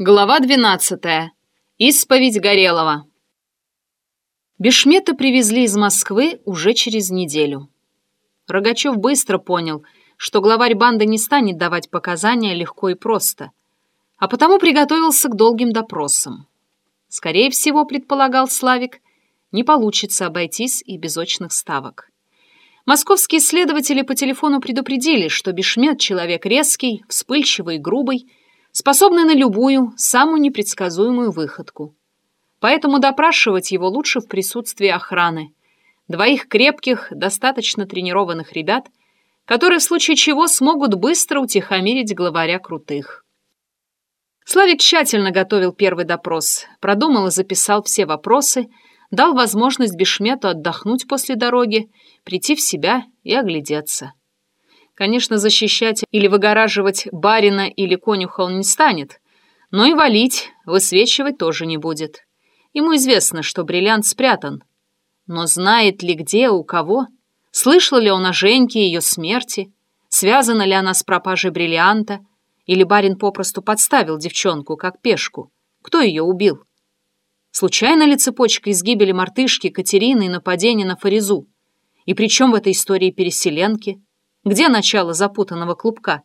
Глава 12. Исповедь Горелого. Бешмета привезли из Москвы уже через неделю. Рогачев быстро понял, что главарь банды не станет давать показания легко и просто, а потому приготовился к долгим допросам. Скорее всего, предполагал Славик, не получится обойтись и без очных ставок. Московские следователи по телефону предупредили, что Бешмет — человек резкий, вспыльчивый и грубый, способный на любую, самую непредсказуемую выходку. Поэтому допрашивать его лучше в присутствии охраны. Двоих крепких, достаточно тренированных ребят, которые в случае чего смогут быстро утихомирить главаря крутых. Славик тщательно готовил первый допрос, продумал и записал все вопросы, дал возможность Бешмету отдохнуть после дороги, прийти в себя и оглядеться. Конечно, защищать или выгораживать барина или конюха он не станет, но и валить, высвечивать тоже не будет. Ему известно, что бриллиант спрятан. Но знает ли где, у кого? Слышал ли он о Женьке и ее смерти? Связана ли она с пропажей бриллианта? Или барин попросту подставил девчонку, как пешку? Кто ее убил? Случайно ли цепочка из гибели мартышки Катерины и нападения на Фаризу? И при чем в этой истории переселенки? Где начало запутанного клубка?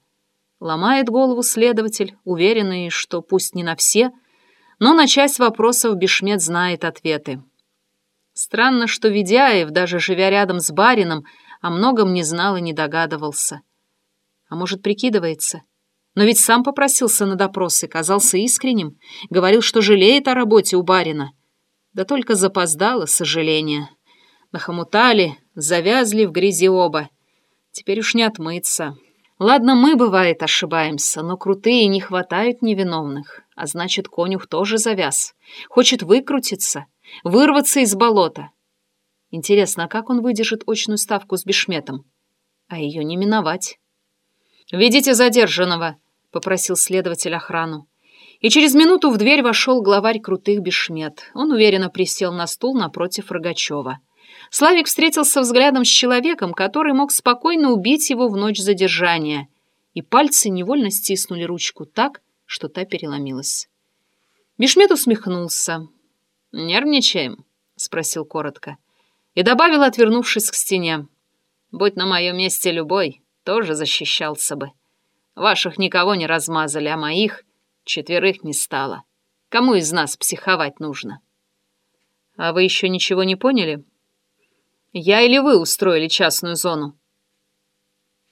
Ломает голову следователь, уверенный, что пусть не на все, но на часть вопросов Бешмет знает ответы. Странно, что Ведяев, даже живя рядом с барином, о многом не знал и не догадывался. А может, прикидывается? Но ведь сам попросился на допросы, казался искренним, говорил, что жалеет о работе у барина. Да только запоздало сожаление. Нахомутали, завязли в грязи оба — Теперь уж не отмыться. Ладно, мы, бывает, ошибаемся, но крутые не хватают невиновных. А значит, конюх тоже завяз. Хочет выкрутиться, вырваться из болота. Интересно, а как он выдержит очную ставку с Бешметом? А ее не миновать. «Ведите задержанного», — попросил следователь охрану. И через минуту в дверь вошел главарь крутых Бешмет. Он уверенно присел на стул напротив Рогачева. Славик встретился взглядом с человеком, который мог спокойно убить его в ночь задержания, и пальцы невольно стиснули ручку так, что та переломилась. Бешмет усмехнулся. «Нервничаем?» — спросил коротко. И добавил, отвернувшись к стене. «Будь на моем месте любой, тоже защищался бы. Ваших никого не размазали, а моих четверых не стало. Кому из нас психовать нужно?» «А вы еще ничего не поняли?» Я или вы устроили частную зону?»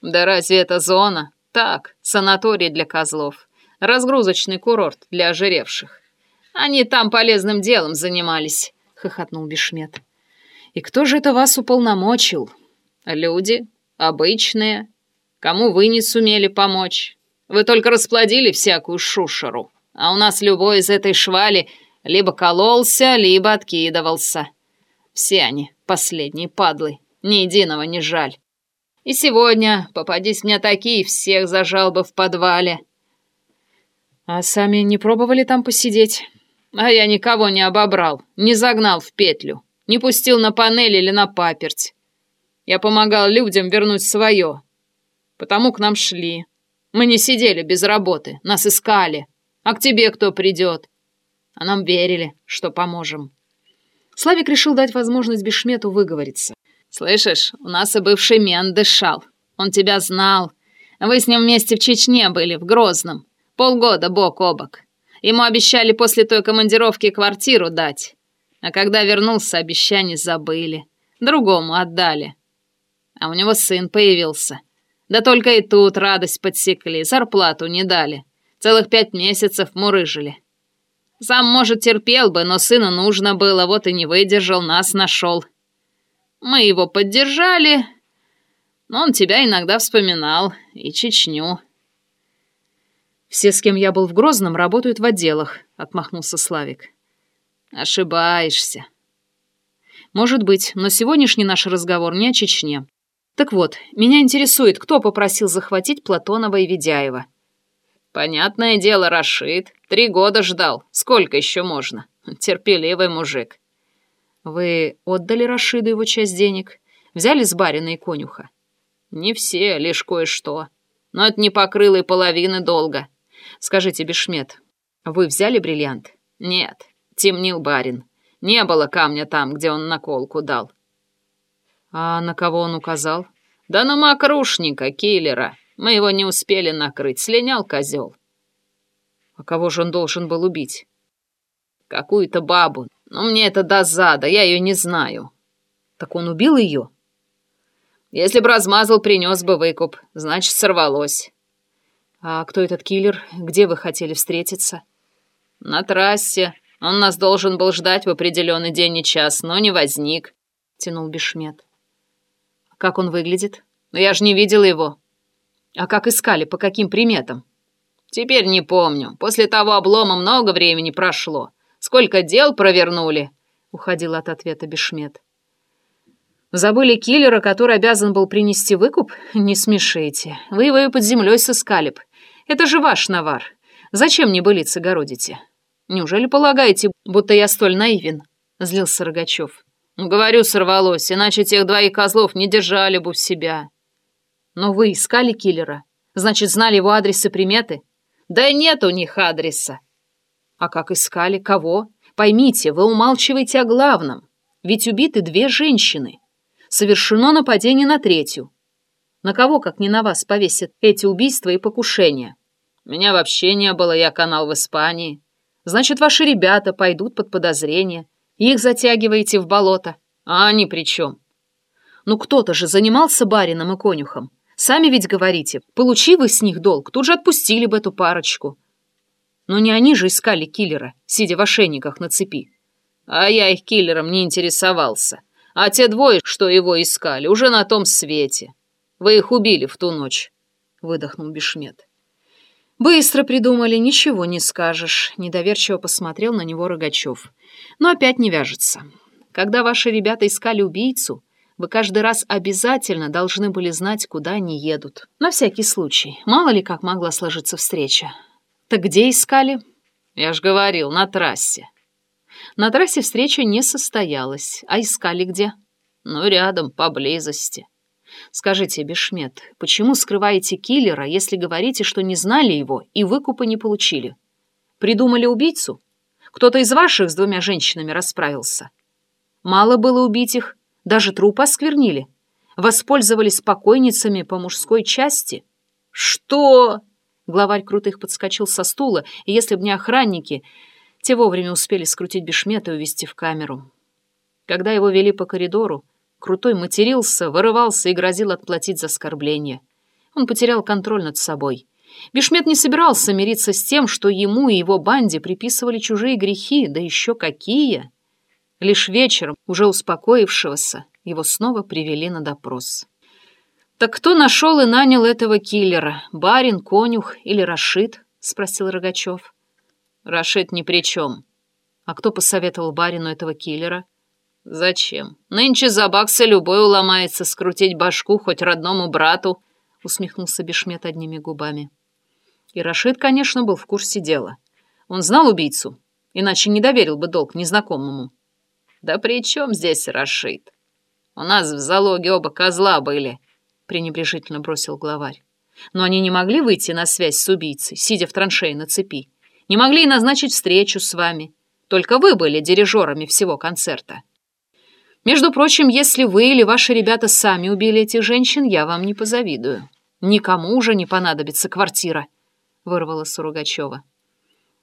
«Да разве это зона? Так, санаторий для козлов. Разгрузочный курорт для ожиревших. Они там полезным делом занимались», — хохотнул Бешмет. «И кто же это вас уполномочил?» «Люди. Обычные. Кому вы не сумели помочь? Вы только расплодили всякую шушеру. А у нас любой из этой швали либо кололся, либо откидывался. Все они последние падлы, ни единого не жаль. И сегодня, попадись мне такие, всех зажал бы в подвале. А сами не пробовали там посидеть? А я никого не обобрал, не загнал в петлю, не пустил на панель или на паперть. Я помогал людям вернуть свое. Потому к нам шли. Мы не сидели без работы, нас искали. А к тебе кто придет? А нам верили, что поможем. Славик решил дать возможность Бешмету выговориться. «Слышишь, у нас и бывший мент дышал. Он тебя знал. Вы с ним вместе в Чечне были, в Грозном. Полгода бок о бок. Ему обещали после той командировки квартиру дать. А когда вернулся, обещание забыли. Другому отдали. А у него сын появился. Да только и тут радость подсекли, зарплату не дали. Целых пять месяцев мурыжили. Сам, может, терпел бы, но сыну нужно было, вот и не выдержал, нас нашел. Мы его поддержали, но он тебя иногда вспоминал, и Чечню. «Все, с кем я был в Грозном, работают в отделах», — отмахнулся Славик. «Ошибаешься». «Может быть, но сегодняшний наш разговор не о Чечне. Так вот, меня интересует, кто попросил захватить Платонова и Ведяева». «Понятное дело, Рашид. Три года ждал. Сколько еще можно? Терпеливый мужик». «Вы отдали Рашиду его часть денег? Взяли с барина и конюха?» «Не все, лишь кое-что. Но это не покрыло и половины долга. Скажите, Бешмет, Вы взяли бриллиант? Нет, темнил барин. Не было камня там, где он наколку дал. А на кого он указал? Да на мокрушника, киллера. Мы его не успели накрыть, слинял козел. А кого же он должен был убить? Какую-то бабу. Но мне это до зада, я ее не знаю. Так он убил ее? Если бы размазал, принес бы выкуп. Значит, сорвалось. А кто этот киллер? Где вы хотели встретиться? На трассе. Он нас должен был ждать в определенный день и час, но не возник. Тянул Бешмет. Как он выглядит? Но я же не видел его. А как искали, по каким приметам? Теперь не помню. После того облома много времени прошло. Сколько дел провернули? Уходил от ответа Бешмет. Забыли киллера, который обязан был принести выкуп? Не смешите. Вы его и под землей сыскали б. Это же ваш навар. Зачем мне былицы городите? Неужели полагаете, будто я столь наивен? Злился Рогачев. Говорю, сорвалось, иначе тех двоих козлов не держали бы в себя. Но вы искали киллера? Значит, знали его адрес и приметы? Да нет у них адреса. А как искали? Кого? Поймите, вы умалчиваете о главном. Ведь убиты две женщины совершено нападение на третью. На кого, как не на вас, повесят эти убийства и покушения? Меня вообще не было, я канал в Испании. Значит, ваши ребята пойдут под подозрение. Их затягиваете в болото. А они при чем? Ну, кто-то же занимался барином и конюхом. Сами ведь говорите, получив вы с них долг, тут же отпустили бы эту парочку. Но не они же искали киллера, сидя в ошейниках на цепи. А я их киллером не интересовался. А те двое, что его искали, уже на том свете. Вы их убили в ту ночь», — выдохнул Бешмет. «Быстро придумали, ничего не скажешь», — недоверчиво посмотрел на него Рогачев. «Но опять не вяжется. Когда ваши ребята искали убийцу, вы каждый раз обязательно должны были знать, куда они едут. На всякий случай. Мало ли как могла сложиться встреча. Так где искали?» «Я ж говорил, на трассе. На трассе встреча не состоялась. А искали где? Ну, рядом, поблизости. Скажите, Бешмет, почему скрываете киллера, если говорите, что не знали его и выкупа не получили? Придумали убийцу? Кто-то из ваших с двумя женщинами расправился? Мало было убить их, даже труп осквернили. Воспользовались покойницами по мужской части? Что? Главарь Крутых подскочил со стула, и если бы не охранники, те вовремя успели скрутить Бешмета и увезти в камеру. Когда его вели по коридору, Крутой матерился, вырывался и грозил отплатить за оскорбление. Он потерял контроль над собой. Бешмет не собирался мириться с тем, что ему и его банде приписывали чужие грехи, да еще какие. Лишь вечером, уже успокоившегося, его снова привели на допрос. «Так кто нашел и нанял этого киллера? Барин, конюх или Рашид?» — спросил Рогачев. Рашид ни при чем. А кто посоветовал барину этого киллера? Зачем? Нынче за бакса любой уломается скрутить башку хоть родному брату, усмехнулся Бешмет одними губами. И Рашид, конечно, был в курсе дела. Он знал убийцу, иначе не доверил бы долг незнакомому. Да при чем здесь Рашид? У нас в залоге оба козла были, пренебрежительно бросил главарь. Но они не могли выйти на связь с убийцей, сидя в траншее на цепи. Не могли назначить встречу с вами. Только вы были дирижерами всего концерта. Между прочим, если вы или ваши ребята сами убили этих женщин, я вам не позавидую. Никому уже не понадобится квартира, — вырвала Суругачева.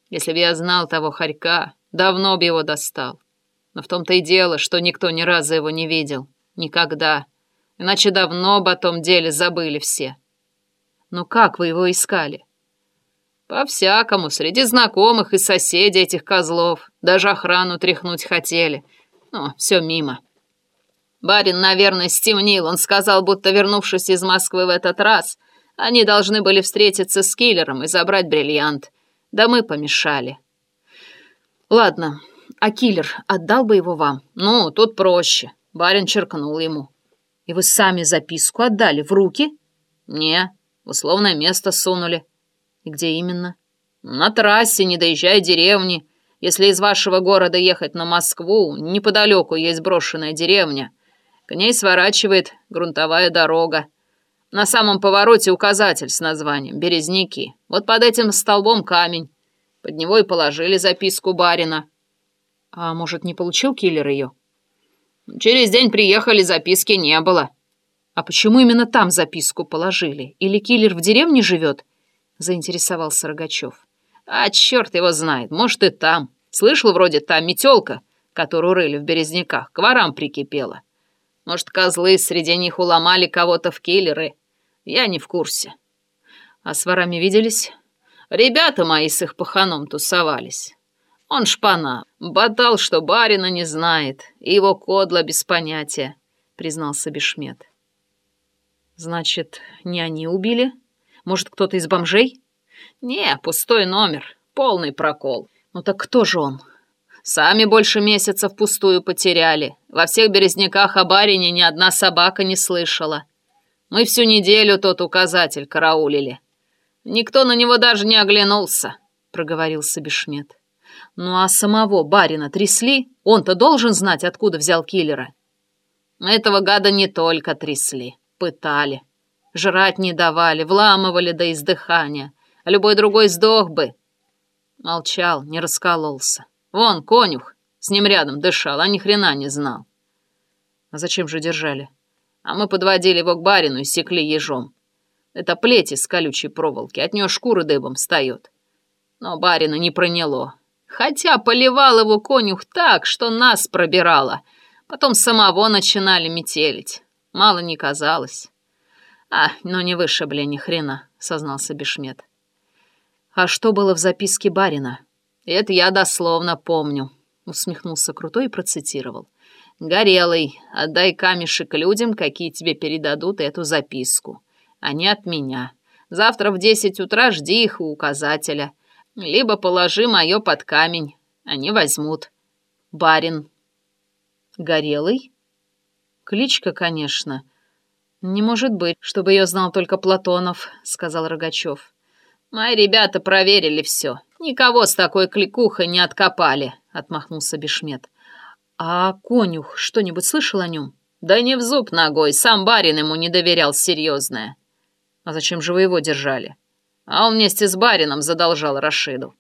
Если бы я знал того хорька, давно бы его достал. Но в том-то и дело, что никто ни разу его не видел. Никогда. Иначе давно бы о том деле забыли все. Но как вы его искали? По-всякому, среди знакомых и соседей этих козлов. Даже охрану тряхнуть хотели. Но все мимо. Барин, наверное, стемнил. Он сказал, будто вернувшись из Москвы в этот раз, они должны были встретиться с киллером и забрать бриллиант. Да мы помешали. Ладно, а киллер отдал бы его вам? Ну, тут проще. Барин черкнул ему. И вы сами записку отдали в руки? Не, в условное место сунули. И где именно? На трассе, не доезжая деревни. Если из вашего города ехать на Москву, неподалеку есть брошенная деревня. К ней сворачивает грунтовая дорога. На самом повороте указатель с названием «Березники». Вот под этим столбом камень. Под него и положили записку барина. А может, не получил киллер ее? Через день приехали, записки не было. А почему именно там записку положили? Или киллер в деревне живет? Заинтересовался Рогачев. А черт его знает, может и там. Слышал вроде та метелка, которую рыли в Березняках, к ворам прикипела. Может, козлы среди них уломали кого-то в киллеры. Я не в курсе. А с ворами виделись? Ребята мои с их паханом тусовались. Он шпана, бодал, что барина не знает, и его кодла без понятия, признался Бешмет. Значит, не они убили? Может, кто-то из бомжей? Не, пустой номер, полный прокол. Ну так кто же он? Сами больше месяца впустую потеряли. Во всех березняках о барине ни одна собака не слышала. Мы всю неделю тот указатель караулили. Никто на него даже не оглянулся, — проговорился Бешмет. Ну а самого барина трясли? Он-то должен знать, откуда взял киллера. Этого гада не только трясли, пытали. Жрать не давали, вламывали до издыхания. А любой другой сдох бы. Молчал, не раскололся. Вон, конюх, с ним рядом дышал, а ни хрена не знал. А зачем же держали? А мы подводили его к барину и секли ежом. Это плеть из колючей проволоки, от нее шкура дыбом встает. Но барина не проняло, Хотя поливал его конюх так, что нас пробирало. Потом самого начинали метелить. Мало не казалось. А, ну не вышибли ни хрена, сознался Бешмет. А что было в записке барина? Это я дословно помню, усмехнулся Крутой и процитировал. «Горелый, отдай камешек людям, какие тебе передадут эту записку. Они от меня. Завтра в десять утра жди их у указателя. Либо положи мое под камень, они возьмут. Барин. Горелый? Кличка, конечно. Не может быть, чтобы ее знал только Платонов, сказал Рогачев. Мои ребята проверили все. Никого с такой кликухой не откопали, отмахнулся Бешмет. А конюх что-нибудь слышал о нем? Да не в зуб ногой, сам барин ему не доверял серьезное. А зачем же вы его держали? А он вместе с барином задолжал Рашиду.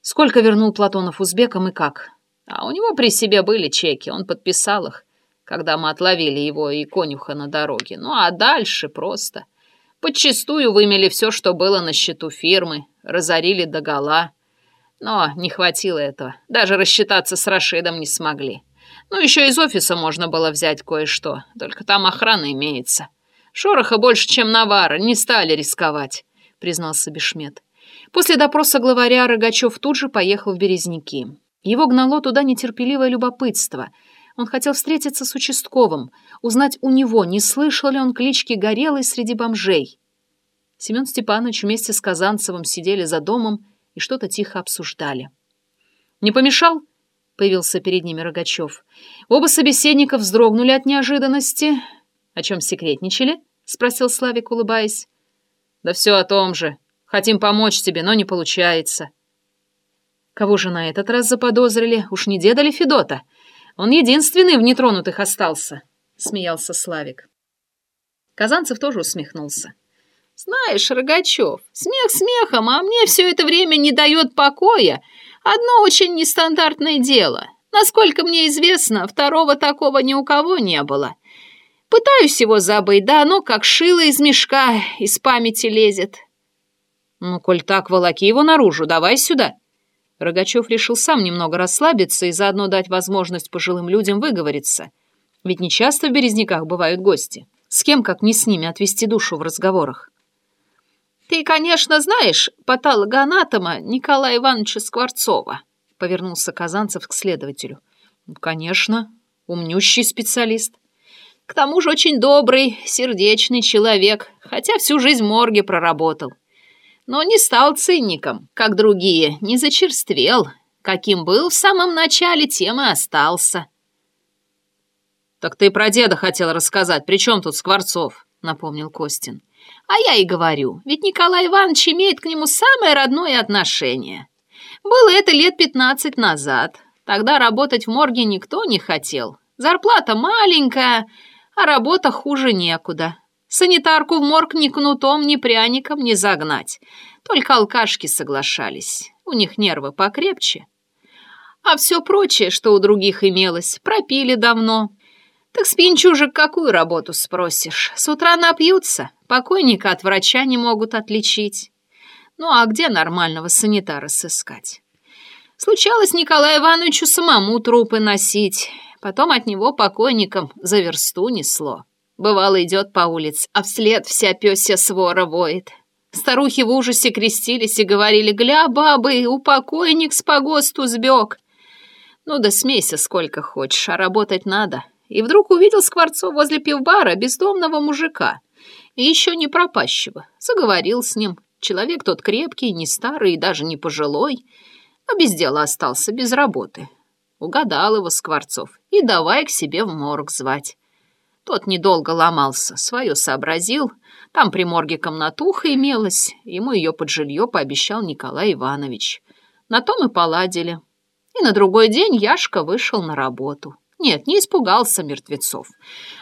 Сколько вернул Платонов узбекам и как? А у него при себе были чеки, он подписал их, когда мы отловили его и конюха на дороге. Ну а дальше просто. Подчистую вымели все, что было на счету фирмы, разорили догола. Но не хватило этого, даже рассчитаться с Рашидом не смогли. Ну еще из офиса можно было взять кое-что, только там охрана имеется. Шороха больше, чем навара, не стали рисковать признался Бешмет. После допроса главаря Рогачев тут же поехал в Березники. Его гнало туда нетерпеливое любопытство. Он хотел встретиться с участковым, узнать у него, не слышал ли он клички Горелой среди бомжей. Семен Степанович вместе с Казанцевым сидели за домом и что-то тихо обсуждали. «Не помешал?» — появился перед ними Рогачев. Оба собеседника вздрогнули от неожиданности. «О чем секретничали?» — спросил Славик, улыбаясь. Да все о том же. Хотим помочь тебе, но не получается. Кого же на этот раз заподозрили? Уж не деда ли Федота? Он единственный в нетронутых остался, — смеялся Славик. Казанцев тоже усмехнулся. Знаешь, Рогачев, смех смехом, а мне все это время не дает покоя. Одно очень нестандартное дело. Насколько мне известно, второго такого ни у кого не было. Пытаюсь его забыть, да оно как шило из мешка, из памяти лезет. Ну, коль так, волоки его наружу, давай сюда. Рогачев решил сам немного расслабиться и заодно дать возможность пожилым людям выговориться. Ведь не часто в Березняках бывают гости. С кем, как не с ними, отвести душу в разговорах. «Ты, конечно, знаешь патологоанатома Николая Ивановича Скворцова», — повернулся Казанцев к следователю. «Конечно, умнющий специалист». К тому же очень добрый, сердечный человек, хотя всю жизнь в морге проработал. Но не стал циником, как другие, не зачерствел. Каким был в самом начале, тем и остался. «Так ты про деда хотел рассказать, при чем тут Скворцов?» — напомнил Костин. «А я и говорю, ведь Николай Иванович имеет к нему самое родное отношение. Было это лет пятнадцать назад. Тогда работать в морге никто не хотел. Зарплата маленькая, а работа хуже некуда. Санитарку в морг ни кнутом, ни пряником не загнать. Только алкашки соглашались. у них нервы покрепче. А все прочее, что у других имелось, пропили давно. Так с какую работу спросишь? С утра напьются, покойника от врача не могут отличить. Ну а где нормального санитара сыскать? Случалось Николаю Ивановичу самому трупы носить, потом от него покойникам за версту несло. Бывало, идет по улице, а вслед вся пёсья свора воет. Старухи в ужасе крестились и говорили, «Гля, бабы, упокойник с погосту сбег». Ну да смейся сколько хочешь, а работать надо. И вдруг увидел Скворцов возле пивбара бездомного мужика. И еще не пропащего. Заговорил с ним. Человек тот крепкий, не старый и даже не пожилой, а без дела остался, без работы. Угадал его Скворцов и давай к себе в морг звать. Тот недолго ломался, свое сообразил. Там при морге комнатуха имелась, ему ее под жилье пообещал Николай Иванович. На том и поладили. И на другой день Яшка вышел на работу. Нет, не испугался мертвецов.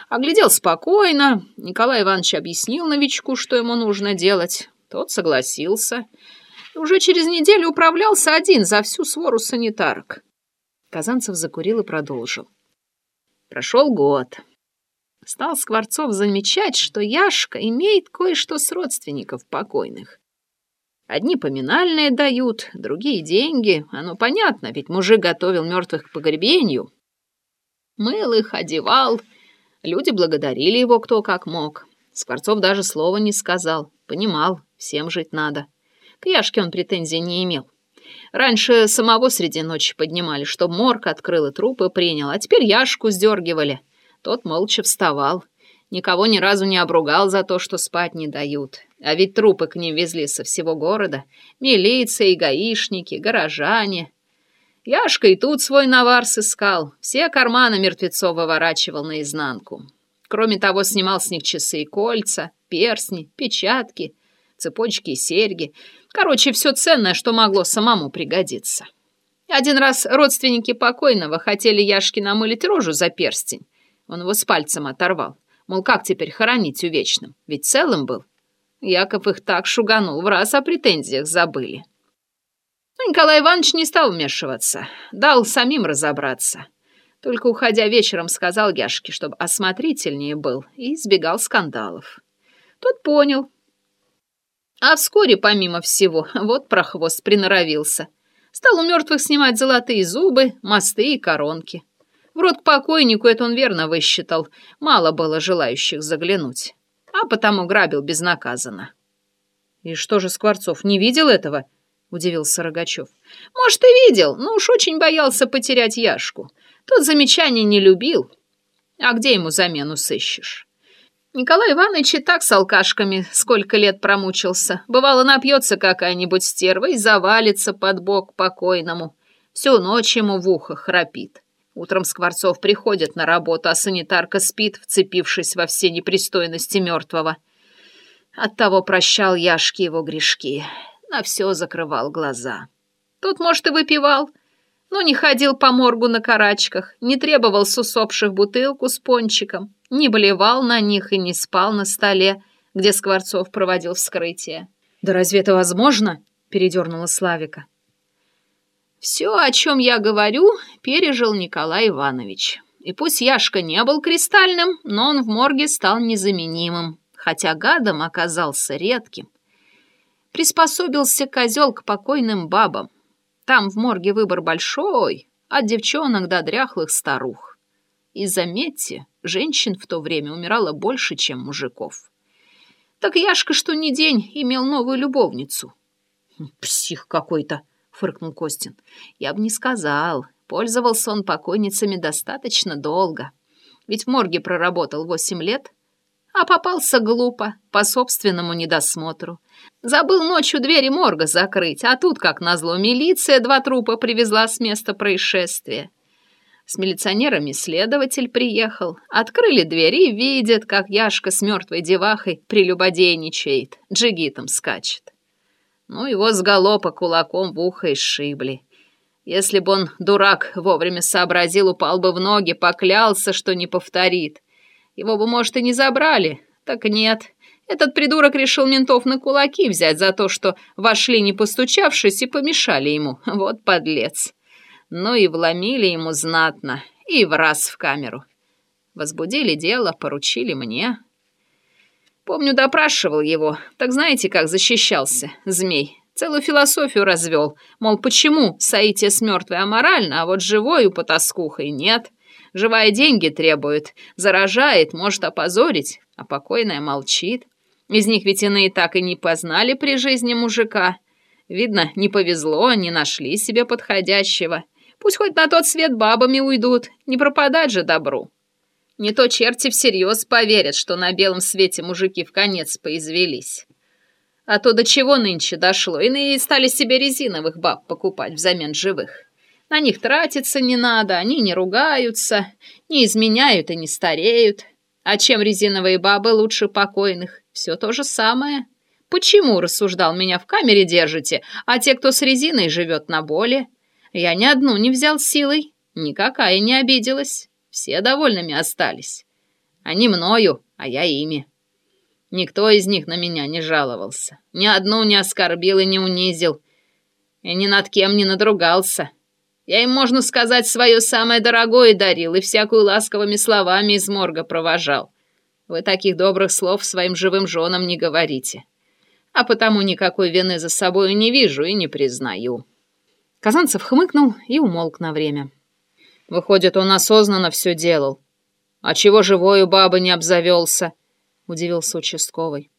Оглядел спокойно. Николай Иванович объяснил новичку, что ему нужно делать. Тот согласился. И уже через неделю управлялся один за всю свору санитарок. Казанцев закурил и продолжил. Прошел год. Стал Скворцов замечать, что Яшка имеет кое-что с родственников покойных. Одни поминальные дают, другие деньги. Оно понятно, ведь мужик готовил мертвых к погребению. Мыл их, одевал. Люди благодарили его кто как мог. Скворцов даже слова не сказал. Понимал, всем жить надо. К Яшке он претензий не имел. Раньше самого среди ночи поднимали, чтоб морг открыл и трупы принял, а теперь Яшку сдергивали — тот молча вставал. Никого ни разу не обругал за то, что спать не дают. А ведь трупы к ним везли со всего города. Милиция и гаишники, горожане. Яшка и тут свой навар сыскал. Все карманы мертвецов выворачивал наизнанку. Кроме того, снимал с них часы и кольца, перстни, печатки, цепочки и серьги. Короче, все ценное, что могло самому пригодиться. Один раз родственники покойного хотели Яшке намылить рожу за перстень. Он его с пальцем оторвал. Мол, как теперь хоронить увечным? Ведь целым был. Яков их так шуганул, в раз о претензиях забыли. Но Николай Иванович не стал вмешиваться, дал самим разобраться. Только уходя вечером сказал Яшке, чтобы осмотрительнее был и избегал скандалов. Тот понял. А вскоре, помимо всего, вот прохвост приноровился. Стал у мертвых снимать золотые зубы, мосты и коронки. В рот к покойнику это он верно высчитал. Мало было желающих заглянуть. А потому грабил безнаказанно. «И что же Скворцов, не видел этого?» — удивился Рогачев. «Может, и видел, но уж очень боялся потерять Яшку. Тот замечаний не любил. А где ему замену сыщешь?» Николай Иванович и так с алкашками сколько лет промучился. Бывало, напьется какая-нибудь стерва и завалится под бок покойному. Всю ночь ему в ухо храпит. Утром Скворцов приходит на работу, а санитарка спит, вцепившись во все непристойности мертвого. Оттого прощал Яшке его грешки, на все закрывал глаза. Тут, может, и выпивал, но не ходил по моргу на карачках, не требовал с усопших бутылку с пончиком, не болевал на них и не спал на столе, где Скворцов проводил вскрытие. «Да разве это возможно?» — передернула Славика. Все, о чем я говорю, пережил Николай Иванович. И пусть Яшка не был кристальным, но он в морге стал незаменимым, хотя гадом оказался редким. Приспособился козел к покойным бабам. Там в морге выбор большой, от девчонок до дряхлых старух. И заметьте, женщин в то время умирало больше, чем мужиков. Так Яшка что ни день имел новую любовницу. Псих какой-то, фыркнул Костин. «Я бы не сказал. Пользовался он покойницами достаточно долго. Ведь в морге проработал восемь лет, а попался глупо, по собственному недосмотру. Забыл ночью двери морга закрыть, а тут, как назло, милиция два трупа привезла с места происшествия. С милиционерами следователь приехал. Открыли двери и видят, как Яшка с мертвой девахой прелюбодейничает, джигитом скачет. Ну, его с галопа кулаком в ухо и сшибли. Если бы он, дурак, вовремя сообразил, упал бы в ноги, поклялся, что не повторит. Его бы, может, и не забрали. Так нет, Этот придурок решил ментов на кулаки взять за то, что вошли не постучавшись и помешали ему. Вот подлец. Ну и вломили ему знатно, и в раз в камеру. Возбудили дело, поручили мне. Помню, допрашивал его. Так знаете, как защищался, змей? Целую философию развел. Мол, почему соитие с мертвой аморально, а вот живой у потаскухой нет? Живая деньги требует, заражает, может опозорить, а покойная молчит. Из них ведь иные так и не познали при жизни мужика. Видно, не повезло, не нашли себе подходящего. Пусть хоть на тот свет бабами уйдут, не пропадать же добру. Не то черти всерьез поверят, что на белом свете мужики в конец поизвелись. А то до чего нынче дошло, иные стали себе резиновых баб покупать взамен живых. На них тратиться не надо, они не ругаются, не изменяют и не стареют. А чем резиновые бабы лучше покойных? Все то же самое. Почему, рассуждал, меня в камере держите, а те, кто с резиной, живет на боли? Я ни одну не взял силой, никакая не обиделась. Все довольными остались. Они мною, а я ими. Никто из них на меня не жаловался. Ни одну не оскорбил и не унизил. И ни над кем не надругался. Я им, можно сказать, свое самое дорогое дарил и всякую ласковыми словами из морга провожал. Вы таких добрых слов своим живым женам не говорите. А потому никакой вины за собой не вижу и не признаю». Казанцев хмыкнул и умолк на время. Выходит, он осознанно все делал. А чего живой у бабы не обзавелся? Удивился участковый.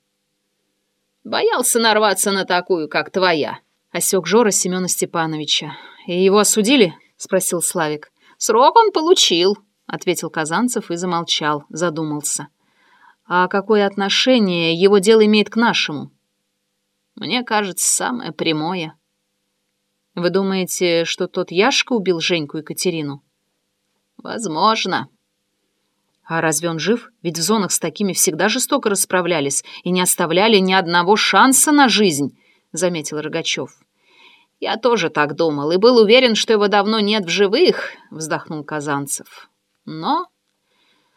Боялся нарваться на такую, как твоя. Осек Жора Семена Степановича. И его осудили? Спросил Славик. Срок он получил, ответил Казанцев и замолчал, задумался. А какое отношение его дело имеет к нашему? Мне кажется, самое прямое. Вы думаете, что тот Яшка убил Женьку и Катерину? Возможно. А разве он жив? Ведь в зонах с такими всегда жестоко расправлялись и не оставляли ни одного шанса на жизнь, заметил Рогачев. Я тоже так думал и был уверен, что его давно нет в живых, вздохнул Казанцев. Но...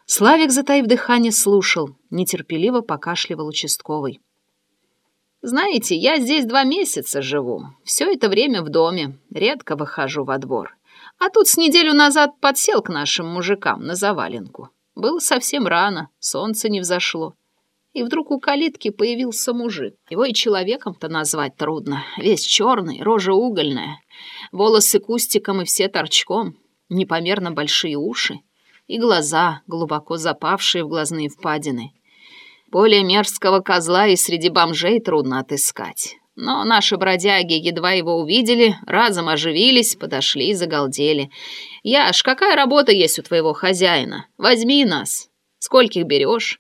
Славик, затаив дыхание, слушал, нетерпеливо покашливал участковый. «Знаете, я здесь два месяца живу. Все это время в доме. Редко выхожу во двор. А тут с неделю назад подсел к нашим мужикам на заваленку. Было совсем рано, солнце не взошло. И вдруг у калитки появился мужик. Его и человеком-то назвать трудно. Весь черный, рожа угольная. Волосы кустиком и все торчком. Непомерно большие уши. И глаза, глубоко запавшие в глазные впадины. Более мерзкого козла и среди бомжей трудно отыскать. Но наши бродяги едва его увидели, разом оживились, подошли и загалдели. «Яш, какая работа есть у твоего хозяина? Возьми нас. Скольких берешь?»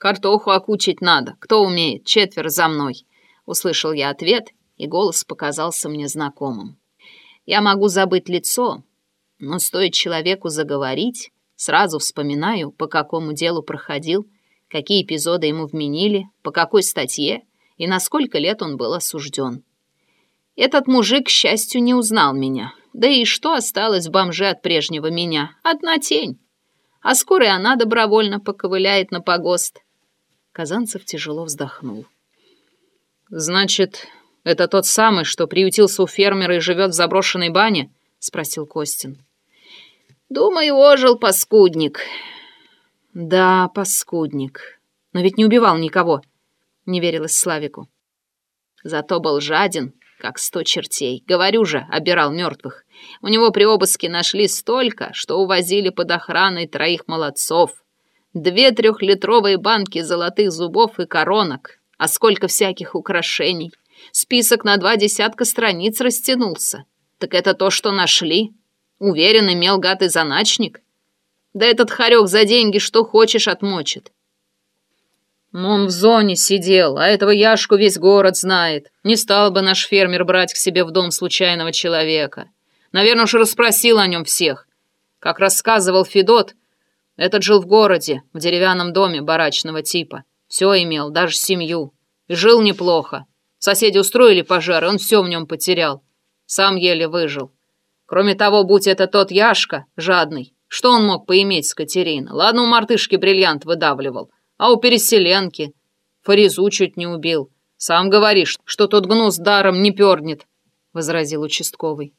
«Картоху окучить надо. Кто умеет? Четверо за мной». Услышал я ответ, и голос показался мне знакомым. Я могу забыть лицо, но стоит человеку заговорить, сразу вспоминаю, по какому делу проходил, какие эпизоды ему вменили, по какой статье — и на сколько лет он был осужден. Этот мужик, к счастью, не узнал меня. Да и что осталось в бомже от прежнего меня? Одна тень. А скоро она добровольно поковыляет на погост. Казанцев тяжело вздохнул. «Значит, это тот самый, что приютился у фермера и живет в заброшенной бане?» — спросил Костин. «Думаю, ожил паскудник». «Да, паскудник. Но ведь не убивал никого не верилось Славику. Зато был жаден, как сто чертей. Говорю же, обирал мертвых. У него при обыске нашли столько, что увозили под охраной троих молодцов. Две трехлитровые банки золотых зубов и коронок, а сколько всяких украшений. Список на два десятка страниц растянулся. Так это то, что нашли. Уверен, имел гад заначник. Да этот хорек за деньги что хочешь отмочит. Он в зоне сидел, а этого Яшку весь город знает. Не стал бы наш фермер брать к себе в дом случайного человека. Наверное, уж расспросил о нем всех. Как рассказывал Федот, этот жил в городе, в деревянном доме барачного типа. Все имел, даже семью. И жил неплохо. Соседи устроили пожар, и он все в нем потерял. Сам еле выжил. Кроме того, будь это тот Яшка, жадный, что он мог поиметь с Катериной? Ладно, у мартышки бриллиант выдавливал — а у переселенки Фаризу чуть не убил. Сам говоришь, что тот гнус даром не пернет», — возразил участковый.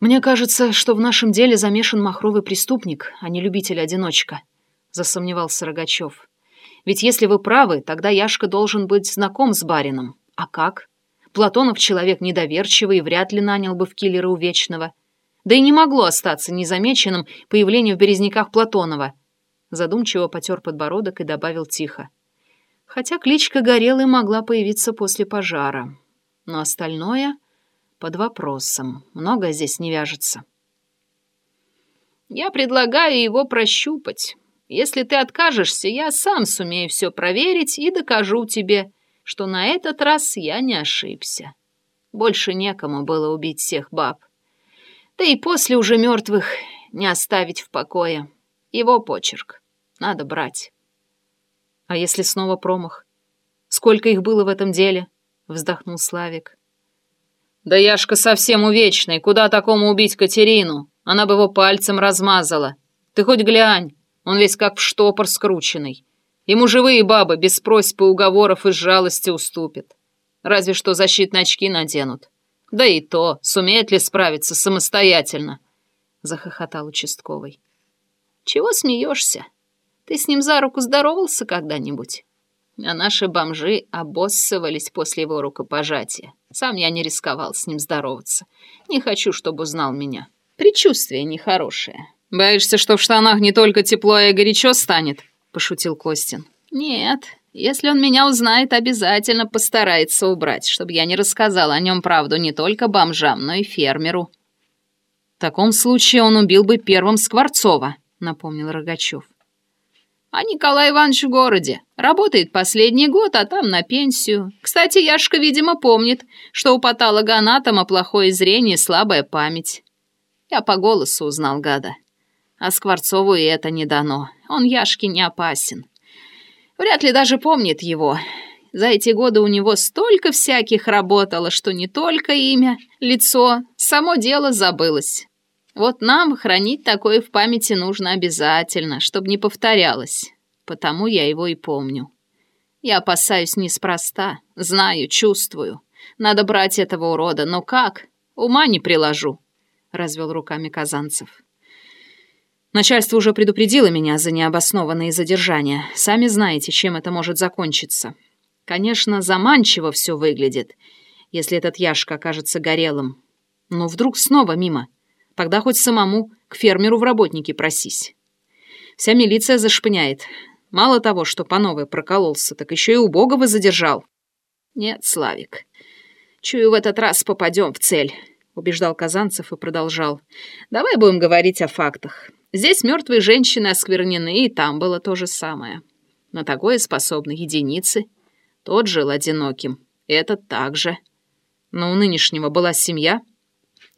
«Мне кажется, что в нашем деле замешан махровый преступник, а не любитель-одиночка», — засомневался Рогачев. «Ведь если вы правы, тогда Яшка должен быть знаком с барином. А как? Платонов человек недоверчивый и вряд ли нанял бы в киллера увечного. Да и не могло остаться незамеченным появление в Березняках Платонова». Задумчиво потер подбородок и добавил тихо. Хотя кличка Горелый могла появиться после пожара. Но остальное под вопросом. Многое здесь не вяжется. Я предлагаю его прощупать. Если ты откажешься, я сам сумею все проверить и докажу тебе, что на этот раз я не ошибся. Больше некому было убить всех баб. Да и после уже мертвых не оставить в покое. Его почерк. Надо брать. А если снова промах? Сколько их было в этом деле? Вздохнул Славик. «Да Яшка совсем увечный. Куда такому убить Катерину? Она бы его пальцем размазала. Ты хоть глянь, он весь как в штопор скрученный. Ему живые бабы без просьб и уговоров из жалости уступят. Разве что защитные очки наденут. Да и то, сумеет ли справиться самостоятельно?» Захохотал участковый. «Чего смеешься? Ты с ним за руку здоровался когда-нибудь?» а наши бомжи обоссывались после его рукопожатия. Сам я не рисковал с ним здороваться. Не хочу, чтобы узнал меня. Предчувствие нехорошее. «Боишься, что в штанах не только тепло и горячо станет?» — пошутил Костин. «Нет, если он меня узнает, обязательно постарается убрать, чтобы я не рассказал о нем правду не только бомжам, но и фермеру». «В таком случае он убил бы первым Скворцова», — напомнил Рогачев. А Николай Иванович в городе. Работает последний год, а там на пенсию. Кстати, Яшка, видимо, помнит, что у патологоанатома плохое зрение и слабая память. Я по голосу узнал гада. А Скворцову и это не дано. Он Яшке не опасен. Вряд ли даже помнит его. За эти годы у него столько всяких работало, что не только имя, лицо, само дело забылось. Вот нам хранить такое в памяти нужно обязательно, чтобы не повторялось. Потому я его и помню. Я опасаюсь неспроста. Знаю, чувствую. Надо брать этого урода, но как? Ума не приложу. Развел руками Казанцев. Начальство уже предупредило меня за необоснованные задержания. Сами знаете, чем это может закончиться. Конечно, заманчиво все выглядит, если этот Яшка окажется горелым. Но вдруг снова мимо. Тогда хоть самому к фермеру в работники просись. Вся милиция зашпыняет. Мало того, что по новой прокололся, так еще и убогого задержал. Нет, Славик, чую, в этот раз попадем в цель, убеждал Казанцев и продолжал. Давай будем говорить о фактах. Здесь мертвые женщины осквернены, и там было то же самое. На такое способны единицы. Тот жил одиноким, этот также. Но у нынешнего была семья —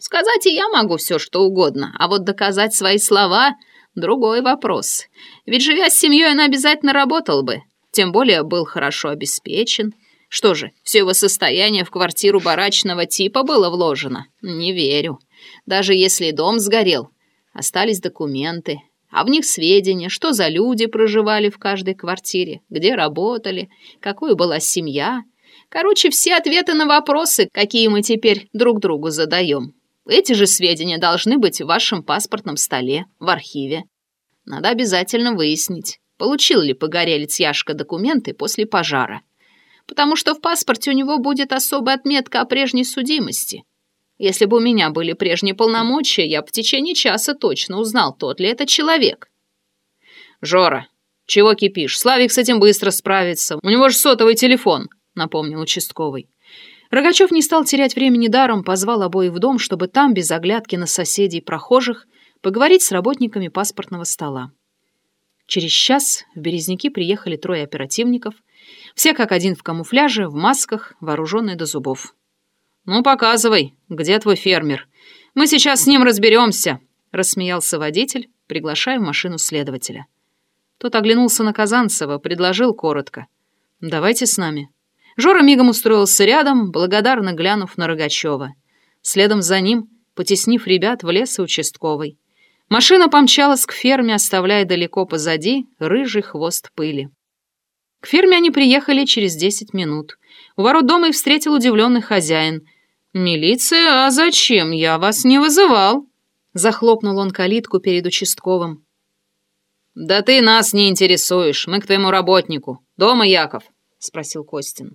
Сказать и я могу все, что угодно, а вот доказать свои слова — другой вопрос. Ведь, живя с семьей, он обязательно работал бы. Тем более был хорошо обеспечен. Что же, все его состояние в квартиру барачного типа было вложено? Не верю. Даже если дом сгорел, остались документы, а в них сведения, что за люди проживали в каждой квартире, где работали, какой была семья. Короче, все ответы на вопросы, какие мы теперь друг другу задаем. Эти же сведения должны быть в вашем паспортном столе, в архиве. Надо обязательно выяснить, получил ли погорелец Яшка документы после пожара. Потому что в паспорте у него будет особая отметка о прежней судимости. Если бы у меня были прежние полномочия, я в течение часа точно узнал, тот ли это человек. «Жора, чего кипишь? Славик с этим быстро справится. У него же сотовый телефон», — напомнил участковый. Рогачев не стал терять времени даром, позвал обоих в дом, чтобы там, без оглядки на соседей и прохожих, поговорить с работниками паспортного стола. Через час в Березники приехали трое оперативников, все как один в камуфляже, в масках, вооруженные до зубов. «Ну, показывай, где твой фермер? Мы сейчас с ним разберемся», — рассмеялся водитель, приглашая в машину следователя. Тот оглянулся на Казанцева, предложил коротко. «Давайте с нами». Жора мигом устроился рядом, благодарно глянув на Рогачева. Следом за ним, потеснив ребят, в лес участковый. Машина помчалась к ферме, оставляя далеко позади рыжий хвост пыли. К ферме они приехали через десять минут. У ворот дома их встретил удивленный хозяин. «Милиция, а зачем? Я вас не вызывал!» Захлопнул он калитку перед участковым. «Да ты нас не интересуешь, мы к твоему работнику. Дома, Яков?» — спросил Костин.